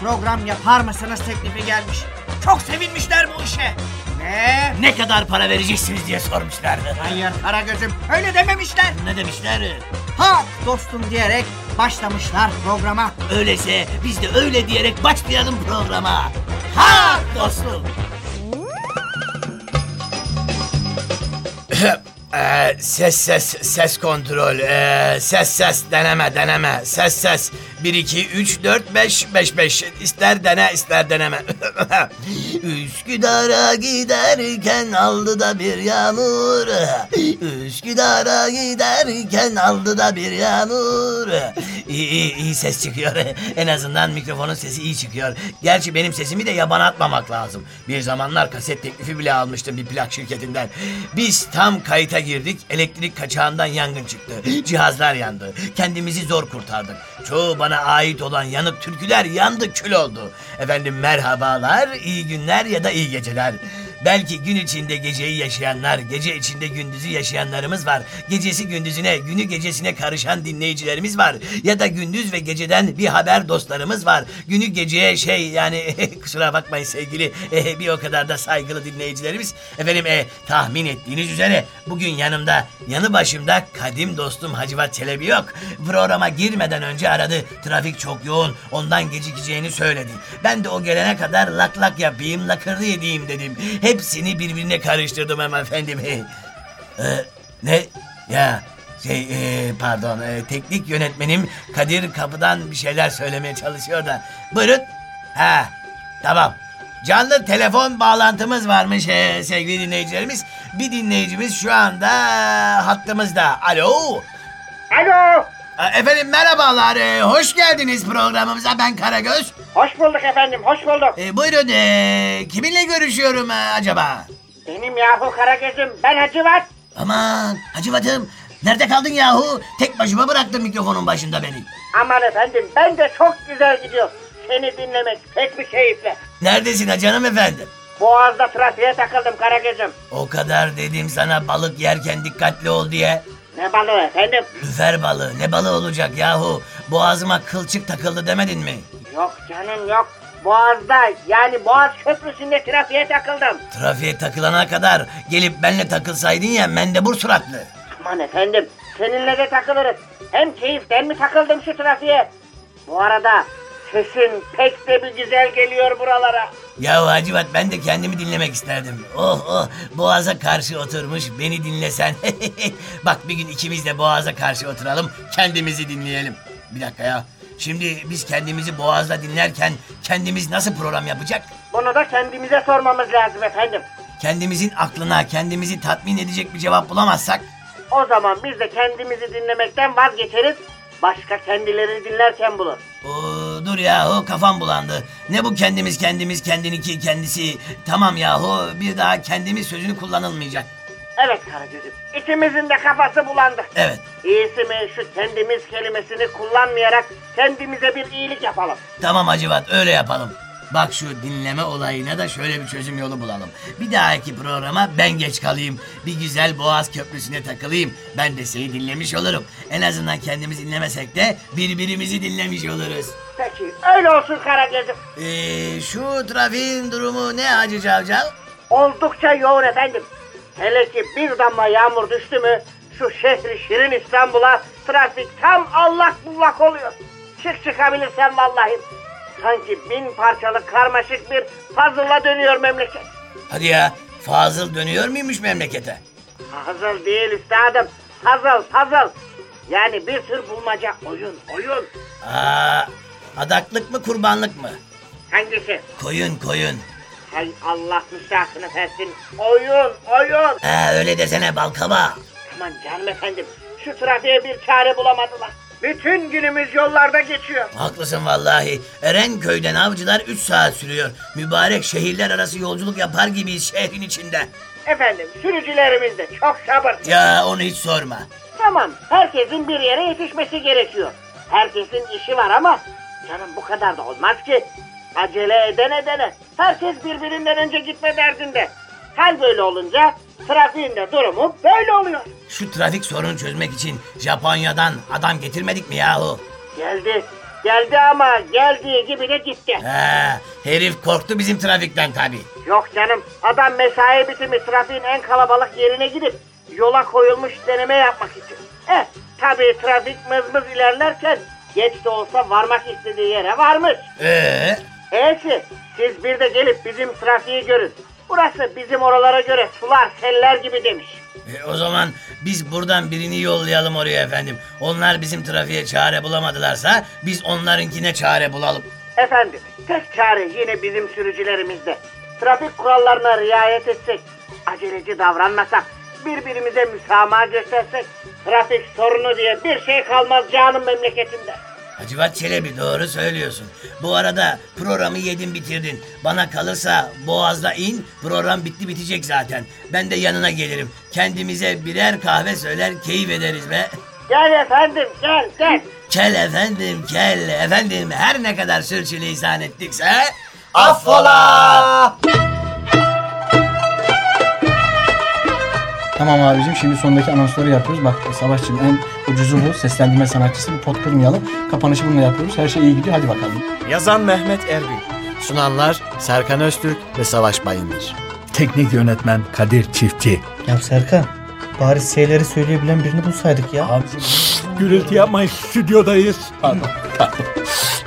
program yapar mısınız teklifi gelmiş. Çok sevinmişler bu işe. Ve Ne kadar para vereceksiniz diye sormuşlardı. hayır Karagöz'üm öyle dememişler. Ne demişler? Ha dostum diyerek başlamışlar programa. Öyleyse biz de öyle diyerek başlayalım programa. Ha dostum. Ee, ses ses ses kontrol ee, ses ses deneme deneme ses ses 1 2 3 4 5 5 5 ister dene ister deneme. Üsküdar'a giderken aldı da bir yağmur. Üsküdar'a giderken aldı da bir yağmur. İyi, iyi, iyi ses çıkıyor. En azından mikrofonun sesi iyi çıkıyor. Gerçi benim sesimi de yaban atmamak lazım. Bir zamanlar kaset teklifi bile almıştım bir plak şirketinden. Biz tam kayıta girdik. Elektrik kaçağından yangın çıktı. Cihazlar yandı. Kendimizi zor kurtardık. Çoğu bana ait olan yanık türküler yandı kül oldu. Efendim merhabalar iyi günler ya da iyi geceler Belki gün içinde geceyi yaşayanlar, gece içinde gündüzü yaşayanlarımız var. Gecesi gündüzüne, günü gecesine karışan dinleyicilerimiz var. Ya da gündüz ve geceden bir haber dostlarımız var. Günü geceye şey yani kusura bakmayın sevgili bir o kadar da saygılı dinleyicilerimiz. Efendim eh, tahmin ettiğiniz üzere bugün yanımda, yanı başımda kadim dostum Hacivat Çelebi yok. Programa girmeden önce aradı. Trafik çok yoğun, ondan gecikeceğini söyledi. Ben de o gelene kadar lak lak yapayım, lakırdı edeyim dedim. Hepsini birbirine karıştırdım hemen efendim. Ee, ne? Ya şey ee, pardon ee, teknik yönetmenim Kadir kapıdan bir şeyler söylemeye çalışıyor da. Buyurun. Ha tamam. Canlı telefon bağlantımız varmış ee, sevgili dinleyicilerimiz. Bir dinleyicimiz şu anda hattımızda. Alo. Alo. Ee, Efendim merhabalar. ee, hoş geldiniz programımıza. Ben Karagöz. Hoş bulduk efendim hoş bulduk. Ee, buyurun ee, kiminle görüşüyorum ee, acaba? Benim yahu Karagöz'üm ben Hacivat. Aman Hacıvat'ım nerede kaldın yahu? Tek başıma bıraktın mikrofonun başında beni. Aman efendim ben de çok güzel gidiyor. Seni dinlemek pek bir keyifle. Neredesin ha canım efendim? Boğaz'da trafiğe takıldım Karagöz'üm. O kadar dedim sana balık yerken dikkatli ol diye. Ne balığı efendim? Lüfer balığı ne balığı olacak yahu? Boğazıma kılçık takıldı demedin mi? Yok canım yok. Boğaz'da yani Boğaz Köprüsü'nde trafiğe takıldım. Trafiğe takılana kadar gelip benle takılsaydın ya mendebur suratlı. Aman efendim seninle de takılırız. Hem keyiften mi takıldım şu trafiğe? Bu arada sesin pek de bir güzel geliyor buralara. Ya Hacivat ben de kendimi dinlemek isterdim. Oh oh boğaza karşı oturmuş beni dinlesen. Bak bir gün ikimiz de boğaza karşı oturalım kendimizi dinleyelim. Bir dakika ya. Şimdi biz kendimizi boğazda dinlerken kendimiz nasıl program yapacak? Bunu da kendimize sormamız lazım efendim. Kendimizin aklına kendimizi tatmin edecek bir cevap bulamazsak O zaman biz de kendimizi dinlemekten vazgeçeriz. Başka kendilerini dinlerken bulur. Oo, dur yahu kafam bulandı. Ne bu kendimiz kendimiz kendiniki kendisi. Tamam yahu bir daha kendimiz sözünü kullanılmayacak. Evet Karagöz'üm. İkimizin de kafası bulandı. Evet. İyisi mi şu kendimiz kelimesini kullanmayarak kendimize bir iyilik yapalım. Tamam Hacivat öyle yapalım. Bak şu dinleme olayına da şöyle bir çözüm yolu bulalım. Bir dahaki programa ben geç kalayım. Bir güzel Boğaz Köprüsü'ne takılayım. Ben de seni dinlemiş olurum. En azından kendimiz dinlemesek de birbirimizi dinlemiş oluruz. Peki öyle olsun Karagöz'üm. Ee, şu trafiğin durumu ne Hacı Cavcav? Oldukça yoğun efendim. Hele ki bir damla yağmur düştü mü şu şehri şirin İstanbul'a trafik tam allak bullak oluyor. Çık çıkabilirsen vallahi. Sanki bin parçalık karmaşık bir puzzle'a dönüyor memleket. Hadi ya Fazıl dönüyor muymuş memlekete? Puzzle değil üstadım. Puzzle puzzle. Yani bir tür bulmaca oyun oyun. Aa, Adaklık mı kurbanlık mı? Hangisi? Koyun koyun. Hay Allah müstahsını versin. Oyun, oyun. Ha öyle desene balkaba. Aman canım efendim, şu trafiğe bir çare bulamadılar. Bütün günümüz yollarda geçiyor. Haklısın vallahi. Erenköy'den avcılar 3 saat sürüyor. Mübarek şehirler arası yolculuk yapar gibiyiz şehrin içinde. Efendim, sürücülerimiz de çok sabır. Ya onu hiç sorma. Tamam, herkesin bir yere yetişmesi gerekiyor. Herkesin işi var ama canım bu kadar da olmaz ki. Acele eden edene. Herkes birbirinden önce gitme derdinde. Hal böyle olunca trafiğin de durumu böyle oluyor. Şu trafik sorunu çözmek için Japonya'dan adam getirmedik mi yahu? Geldi, geldi ama geldiği gibi de gitti. Ha, herif korktu bizim trafikten tabii. Yok canım, adam mesai bitimi trafiğin en kalabalık yerine gidip yola koyulmuş deneme yapmak için. Eh, tabii trafik mızmız ilerlerken geç de olsa varmak istediği yere varmış. Ee, E'si, siz bir de gelip bizim trafiği görün. Burası bizim oralara göre sular, seller gibi demiş. e, o zaman biz buradan birini yollayalım oraya efendim. Onlar bizim trafiğe çare bulamadılarsa biz onlarınkine çare bulalım. Efendim, tek çare yine bizim sürücülerimizde. Trafik kurallarına riayet etsek, aceleci davranmasak, birbirimize müsamaha göstersek, trafik sorunu diye bir şey kalmaz canım memleketimde. Hacivat Çelebi doğru söylüyorsun. Bu arada programı yedin bitirdin. Bana kalırsa Boğaz'da in program bitti bitecek zaten. Ben de yanına gelirim. Kendimize birer kahve söyler keyif ederiz be. Gel efendim, gel, gel. Kel efendim kel efendim her ne kadar sürçülisan ettikse Affola! Tamam abicim şimdi sondaki anonsları yapıyoruz. Bak Savaşçım en ucuzu bu. Seslendirme sanatçısı. Bir pot kırmayalım. Kapanışı bununla yapıyoruz. Her şey iyi gidiyor. Hadi bakalım. Yazan Mehmet Erbil. Sunanlar Serkan Öztürk ve Savaş Bayındır. Teknik yönetmen Kadir Çiftçi. Ya Serkan, bari S'leri söyleyebilen birini bulsaydık ya. Gürültü yapmayın stüdyodayız. Pardon. Pardon.